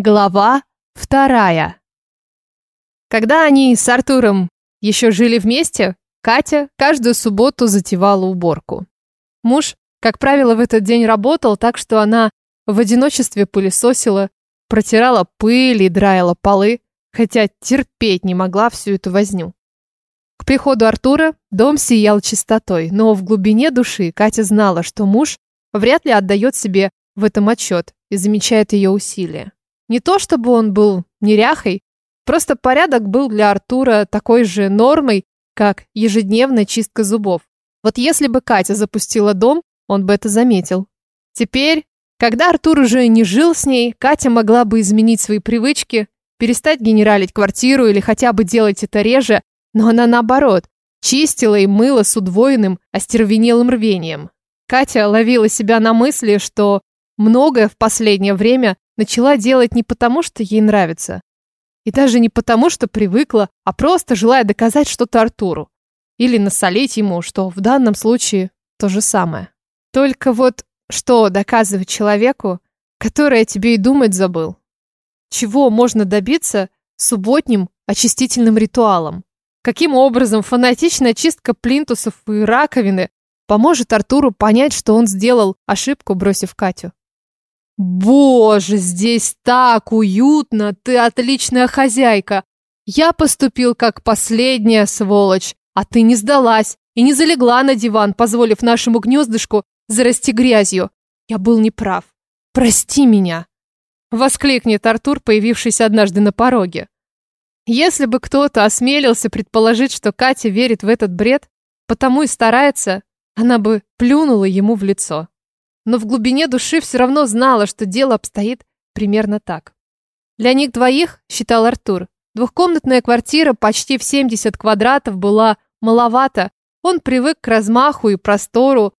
Глава вторая. Когда они с Артуром еще жили вместе, Катя каждую субботу затевала уборку. Муж, как правило, в этот день работал, так что она в одиночестве пылесосила, протирала пыль и драила полы, хотя терпеть не могла всю эту возню. К приходу Артура дом сиял чистотой, но в глубине души Катя знала, что муж вряд ли отдает себе в этом отчет и замечает ее усилия. Не то чтобы он был неряхой, просто порядок был для Артура такой же нормой, как ежедневная чистка зубов. Вот если бы Катя запустила дом, он бы это заметил. Теперь, когда Артур уже не жил с ней, Катя могла бы изменить свои привычки, перестать генералить квартиру или хотя бы делать это реже, но она наоборот, чистила и мыла с удвоенным, остервенелым рвением. Катя ловила себя на мысли, что многое в последнее время начала делать не потому, что ей нравится. И даже не потому, что привыкла, а просто желая доказать что-то Артуру. Или насолить ему, что в данном случае то же самое. Только вот что доказывать человеку, который о тебе и думать забыл? Чего можно добиться субботним очистительным ритуалом? Каким образом фанатичная чистка плинтусов и раковины поможет Артуру понять, что он сделал ошибку, бросив Катю? Боже, здесь так уютно, ты отличная хозяйка. Я поступил как последняя сволочь, а ты не сдалась и не залегла на диван, позволив нашему гнездышку зарасти грязью. Я был неправ. Прости меня. Воскликнет Артур, появившийся однажды на пороге. Если бы кто-то осмелился предположить, что Катя верит в этот бред, потому и старается, она бы плюнула ему в лицо но в глубине души все равно знала, что дело обстоит примерно так. Для них двоих, считал Артур, двухкомнатная квартира почти в 70 квадратов была маловато, он привык к размаху и простору.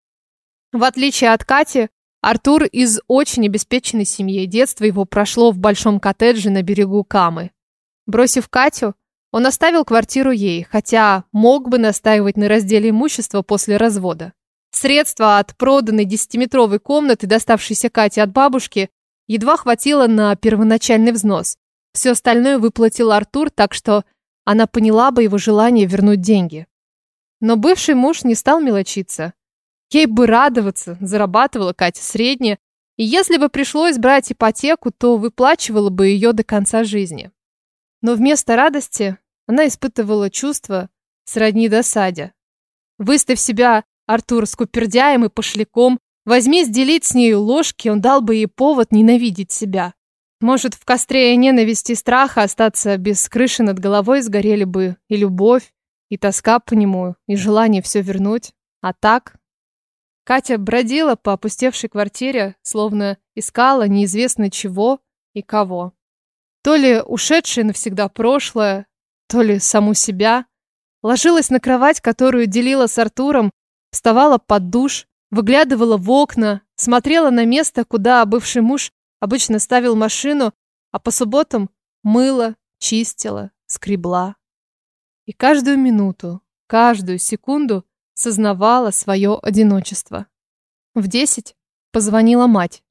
В отличие от Кати, Артур из очень обеспеченной семьи, детство его прошло в большом коттедже на берегу Камы. Бросив Катю, он оставил квартиру ей, хотя мог бы настаивать на разделе имущества после развода. Средства от проданной десятиметровой комнаты, доставшейся Кате от бабушки, едва хватило на первоначальный взнос. Все остальное выплатил Артур, так что она поняла бы его желание вернуть деньги. Но бывший муж не стал мелочиться. Ей бы радоваться, зарабатывала Катя средне, и если бы пришлось брать ипотеку, то выплачивала бы ее до конца жизни. Но вместо радости она испытывала чувство сродни досаде. Выставь себя Артур с купердяем и пошляком. Возьми сделить с нею ложки, он дал бы ей повод ненавидеть себя. Может, в костре ненависти и страха остаться без крыши над головой сгорели бы и любовь, и тоска по нему, и желание все вернуть. А так... Катя бродила по опустевшей квартире, словно искала неизвестно чего и кого. То ли ушедшее навсегда прошлое, то ли саму себя. Ложилась на кровать, которую делила с Артуром, Вставала под душ, выглядывала в окна, смотрела на место, куда бывший муж обычно ставил машину, а по субботам мыла, чистила, скребла. И каждую минуту, каждую секунду сознавала свое одиночество. В десять позвонила мать.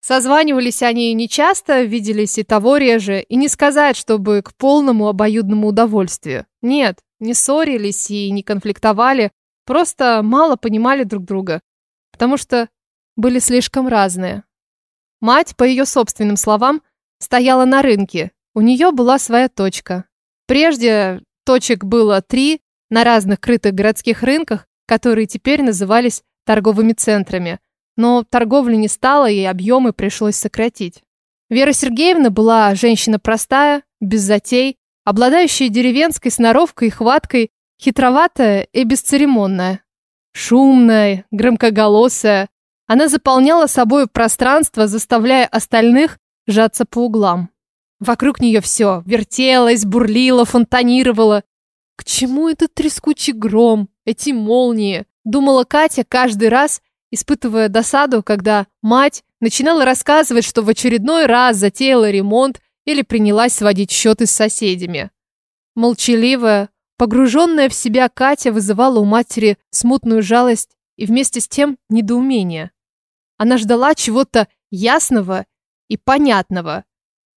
Созванивались они нечасто, виделись и того реже, и не сказать, чтобы к полному обоюдному удовольствию. Нет, не ссорились и не конфликтовали, Просто мало понимали друг друга, потому что были слишком разные. Мать, по ее собственным словам, стояла на рынке. У нее была своя точка. Прежде точек было три на разных крытых городских рынках, которые теперь назывались торговыми центрами. Но торговли не стало, и объемы пришлось сократить. Вера Сергеевна была женщина простая, без затей, обладающая деревенской сноровкой и хваткой, Хитроватая и бесцеремонная. Шумная, громкоголосая. Она заполняла собой пространство, заставляя остальных сжаться по углам. Вокруг нее все вертелось, бурлило, фонтанировало. К чему этот трескучий гром, эти молнии? Думала Катя каждый раз, испытывая досаду, когда мать начинала рассказывать, что в очередной раз затеяла ремонт или принялась сводить счеты с соседями. Молчаливая, Погруженная в себя Катя вызывала у матери смутную жалость и вместе с тем недоумение. Она ждала чего-то ясного и понятного,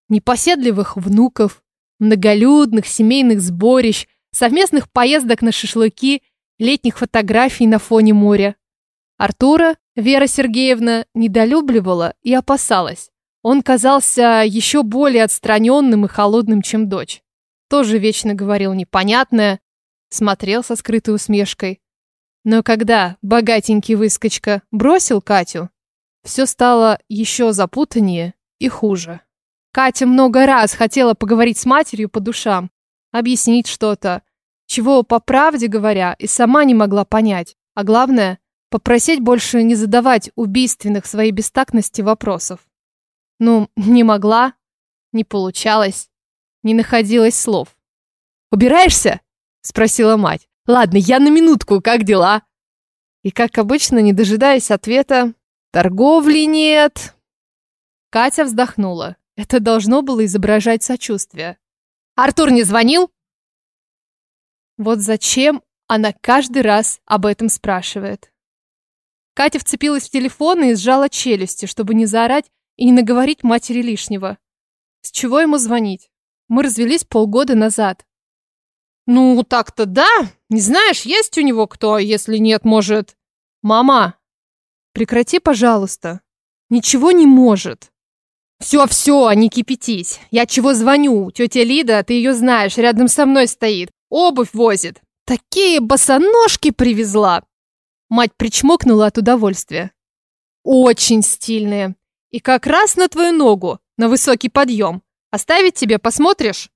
непоседливых внуков, многолюдных семейных сборищ, совместных поездок на шашлыки, летних фотографий на фоне моря. Артура Вера Сергеевна недолюбливала и опасалась. Он казался еще более отстраненным и холодным, чем дочь. Тоже вечно говорил непонятное, смотрел со скрытой усмешкой. Но когда богатенький выскочка бросил Катю, все стало еще запутаннее и хуже. Катя много раз хотела поговорить с матерью по душам, объяснить что-то, чего, по правде говоря, и сама не могла понять. А главное, попросить больше не задавать убийственных своей бестактности вопросов. Ну, не могла, не получалось, не находилось слов. «Убираешься?» – спросила мать. «Ладно, я на минутку, как дела?» И, как обычно, не дожидаясь ответа, «Торговли нет!» Катя вздохнула. Это должно было изображать сочувствие. «Артур не звонил?» Вот зачем она каждый раз об этом спрашивает. Катя вцепилась в телефон и сжала челюсти, чтобы не заорать и не наговорить матери лишнего. С чего ему звонить? Мы развелись полгода назад. Ну, так-то да. Не знаешь, есть у него кто, а если нет, может... Мама, прекрати, пожалуйста. Ничего не может. Все-все, не кипятись. Я чего звоню? Тетя Лида, ты ее знаешь, рядом со мной стоит. Обувь возит. Такие босоножки привезла. Мать причмокнула от удовольствия. Очень стильные. И как раз на твою ногу, на высокий подъем. Оставить тебе, посмотришь?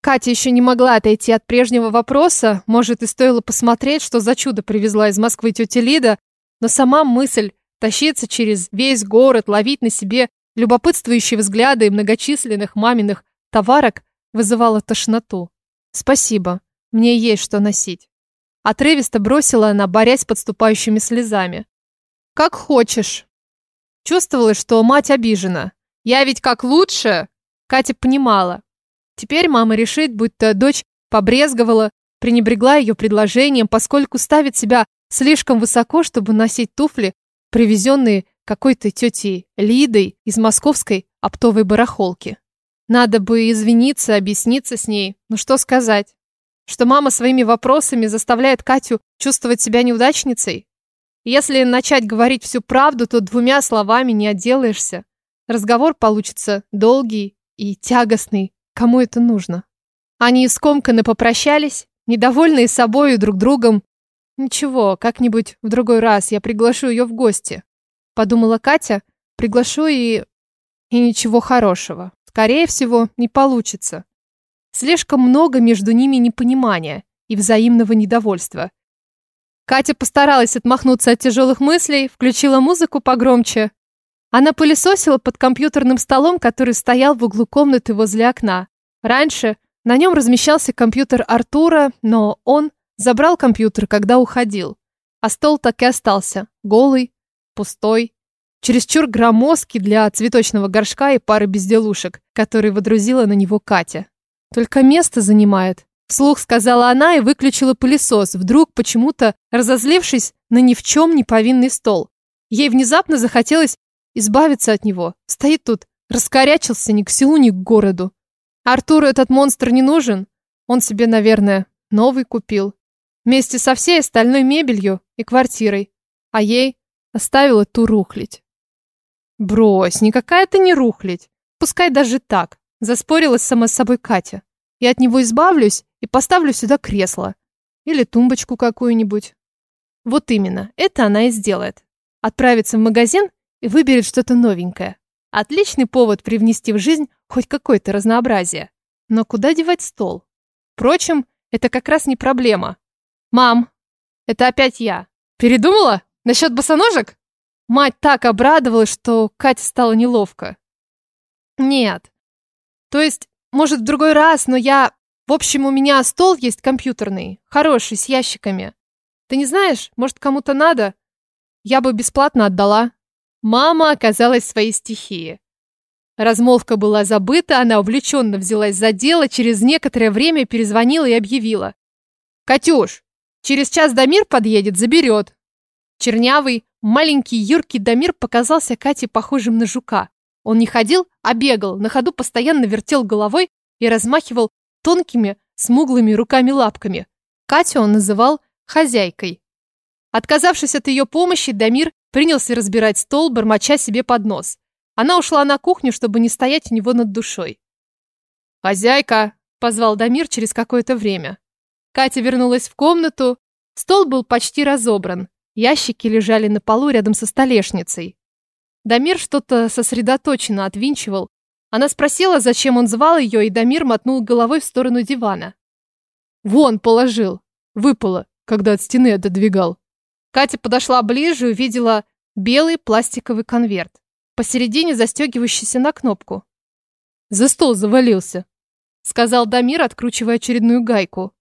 Катя еще не могла отойти от прежнего вопроса, может и стоило посмотреть, что за чудо привезла из Москвы тетя Лида, но сама мысль тащиться через весь город, ловить на себе любопытствующие взгляды многочисленных маминых товарок вызывала тошноту. «Спасибо, мне есть что носить». Отрывисто бросила она, борясь подступающими слезами. «Как хочешь». Чувствовала, что мать обижена. «Я ведь как лучше!» Катя понимала, Теперь мама решит, будто дочь побрезговала, пренебрегла ее предложением, поскольку ставит себя слишком высоко, чтобы носить туфли, привезенные какой-то тетей Лидой из московской оптовой барахолки. Надо бы извиниться, объясниться с ней. Ну что сказать? Что мама своими вопросами заставляет Катю чувствовать себя неудачницей? Если начать говорить всю правду, то двумя словами не отделаешься. Разговор получится долгий и тягостный, Кому это нужно? Они скомканно попрощались, недовольные собой и друг другом. Ничего, как-нибудь в другой раз я приглашу ее в гости. Подумала Катя, приглашу и... И ничего хорошего. Скорее всего, не получится. Слишком много между ними непонимания и взаимного недовольства. Катя постаралась отмахнуться от тяжелых мыслей, включила музыку погромче, она пылесосила под компьютерным столом, который стоял в углу комнаты возле окна. Раньше на нем размещался компьютер Артура, но он забрал компьютер, когда уходил. А стол так и остался. Голый, пустой, чересчур громоздкий для цветочного горшка и пары безделушек, которые водрузила на него Катя. Только место занимает. Вслух сказала она и выключила пылесос, вдруг почему-то разозлившись на ни в чем не повинный стол. Ей внезапно захотелось избавиться от него. Стоит тут, раскорячился ни к селу, ни к городу. Артуру этот монстр не нужен. Он себе, наверное, новый купил. Вместе со всей остальной мебелью и квартирой. А ей оставила ту рухлить. Брось, никакая это не рухлить. Пускай даже так. Заспорила сама с собой Катя. Я от него избавлюсь и поставлю сюда кресло. Или тумбочку какую-нибудь. Вот именно, это она и сделает. Отправится в магазин и выберет что-то новенькое. Отличный повод привнести в жизнь хоть какое-то разнообразие. Но куда девать стол? Впрочем, это как раз не проблема. Мам, это опять я. Передумала? Насчет босоножек? Мать так обрадовалась, что Кате стало неловко. Нет. То есть, может, в другой раз, но я... В общем, у меня стол есть компьютерный, хороший, с ящиками. Ты не знаешь, может, кому-то надо? Я бы бесплатно отдала. Мама оказалась в своей стихии. Размолвка была забыта, она увлеченно взялась за дело, через некоторое время перезвонила и объявила. «Катюш, через час Дамир подъедет, заберет». Чернявый, маленький, юркий Дамир показался Кате похожим на жука. Он не ходил, а бегал, на ходу постоянно вертел головой и размахивал тонкими, смуглыми руками-лапками. Катю он называл хозяйкой. Отказавшись от ее помощи, Дамир принялся разбирать стол, бормоча себе под нос. Она ушла на кухню, чтобы не стоять у него над душой. «Хозяйка!» – позвал Дамир через какое-то время. Катя вернулась в комнату. Стол был почти разобран. Ящики лежали на полу рядом со столешницей. Дамир что-то сосредоточенно отвинчивал. Она спросила, зачем он звал ее, и Дамир мотнул головой в сторону дивана. «Вон, положил. Выпало, когда от стены отодвигал». Катя подошла ближе и увидела белый пластиковый конверт, посередине застегивающийся на кнопку. «За стол завалился», — сказал Дамир, откручивая очередную гайку.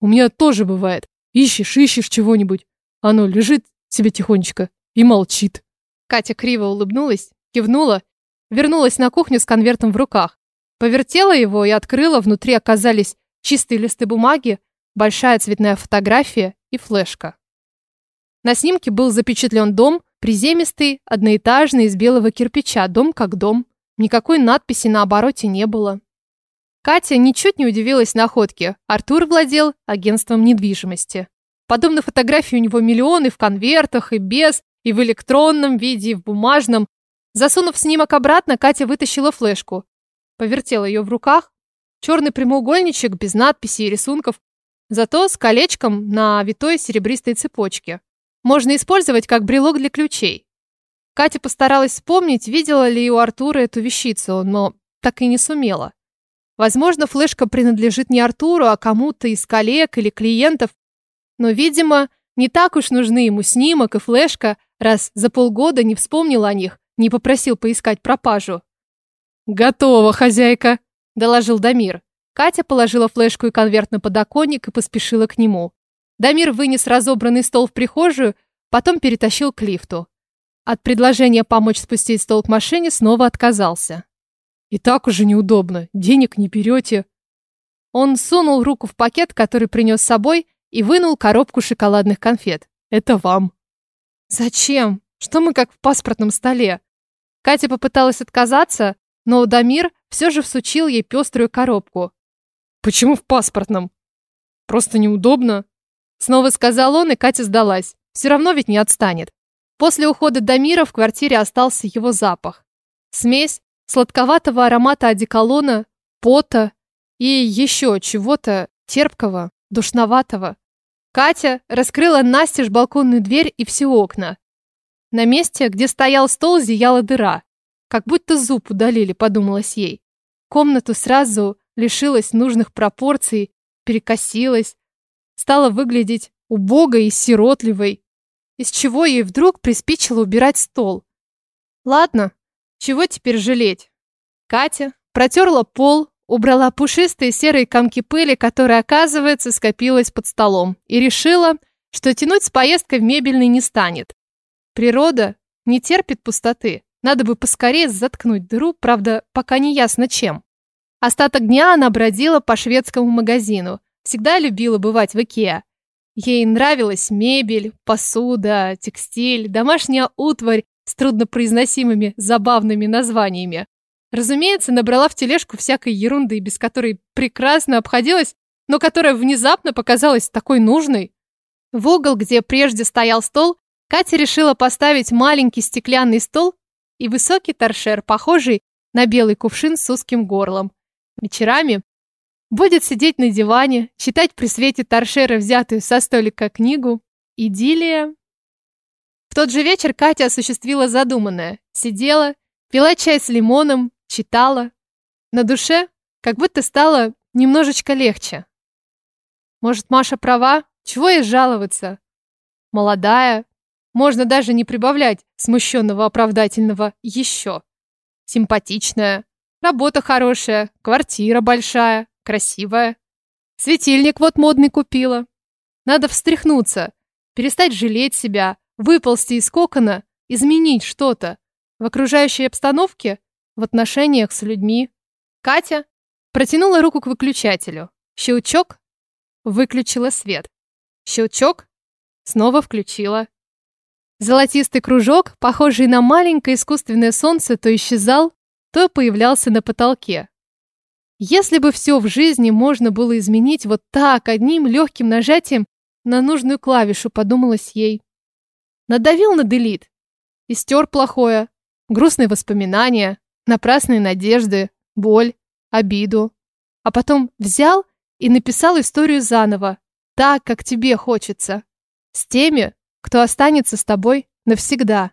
«У меня тоже бывает. Ищешь, ищешь чего-нибудь. Оно лежит себе тихонечко и молчит». Катя криво улыбнулась, кивнула, вернулась на кухню с конвертом в руках. Повертела его и открыла, внутри оказались чистые листы бумаги, большая цветная фотография и флешка. На снимке был запечатлен дом, приземистый, одноэтажный, из белого кирпича, дом как дом. Никакой надписи на обороте не было. Катя ничуть не удивилась находке. Артур владел агентством недвижимости. Подобно фотографии у него миллионы в конвертах и без, и в электронном виде, и в бумажном. Засунув снимок обратно, Катя вытащила флешку. Повертела ее в руках. Черный прямоугольничек без надписей и рисунков, зато с колечком на витой серебристой цепочке. Можно использовать как брелок для ключей. Катя постаралась вспомнить, видела ли у Артура эту вещицу, но так и не сумела. Возможно, флешка принадлежит не Артуру, а кому-то из коллег или клиентов. Но, видимо, не так уж нужны ему снимок и флешка, раз за полгода не вспомнил о них, не попросил поискать пропажу. «Готово, хозяйка», — доложил Дамир. Катя положила флешку и конверт на подоконник и поспешила к нему. Дамир вынес разобранный стол в прихожую, потом перетащил к лифту. От предложения помочь спустить стол к машине снова отказался. «И так уже неудобно, денег не берете». Он сунул руку в пакет, который принес с собой, и вынул коробку шоколадных конфет. «Это вам». «Зачем? Что мы как в паспортном столе?» Катя попыталась отказаться, но Дамир все же всучил ей пеструю коробку. «Почему в паспортном?» «Просто неудобно», Снова сказал он, и Катя сдалась. Все равно ведь не отстанет. После ухода Дамира в квартире остался его запах. Смесь сладковатого аромата одеколона, пота и еще чего-то терпкого, душноватого. Катя раскрыла настежь балконную дверь и все окна. На месте, где стоял стол, зияла дыра. Как будто зуб удалили, подумалось ей. Комнату сразу лишилась нужных пропорций, перекосилась, стала выглядеть убогой и сиротливой, из чего ей вдруг приспичило убирать стол. Ладно, чего теперь жалеть? Катя протерла пол, убрала пушистые серые комки пыли, которые, оказывается, скопилась под столом, и решила, что тянуть с поездкой в мебельный не станет. Природа не терпит пустоты. Надо бы поскорее заткнуть дыру, правда, пока не ясно чем. Остаток дня она бродила по шведскому магазину, Всегда любила бывать в Икеа. Ей нравилась мебель, посуда, текстиль, домашняя утварь с труднопроизносимыми забавными названиями. Разумеется, набрала в тележку всякой ерунды, без которой прекрасно обходилась, но которая внезапно показалась такой нужной. В угол, где прежде стоял стол, Катя решила поставить маленький стеклянный стол и высокий торшер, похожий на белый кувшин с узким горлом. Вечерами Будет сидеть на диване, читать при свете торшера взятую со столика книгу. Идиллия. В тот же вечер Катя осуществила задуманное. Сидела, пила чай с лимоном, читала. На душе как будто стало немножечко легче. Может, Маша права? Чего ей жаловаться? Молодая. Можно даже не прибавлять смущенного оправдательного «еще». Симпатичная. Работа хорошая, квартира большая, красивая. Светильник вот модный купила. Надо встряхнуться, перестать жалеть себя, выползти из кокона, изменить что-то в окружающей обстановке, в отношениях с людьми. Катя протянула руку к выключателю. Щелчок выключила свет. Щелчок снова включила. Золотистый кружок, похожий на маленькое искусственное солнце, то исчезал, то появлялся на потолке. Если бы все в жизни можно было изменить вот так, одним легким нажатием на нужную клавишу, подумалось ей. Надавил на делит и стер плохое, грустные воспоминания, напрасные надежды, боль, обиду. А потом взял и написал историю заново, так, как тебе хочется. С теми, кто останется с тобой навсегда.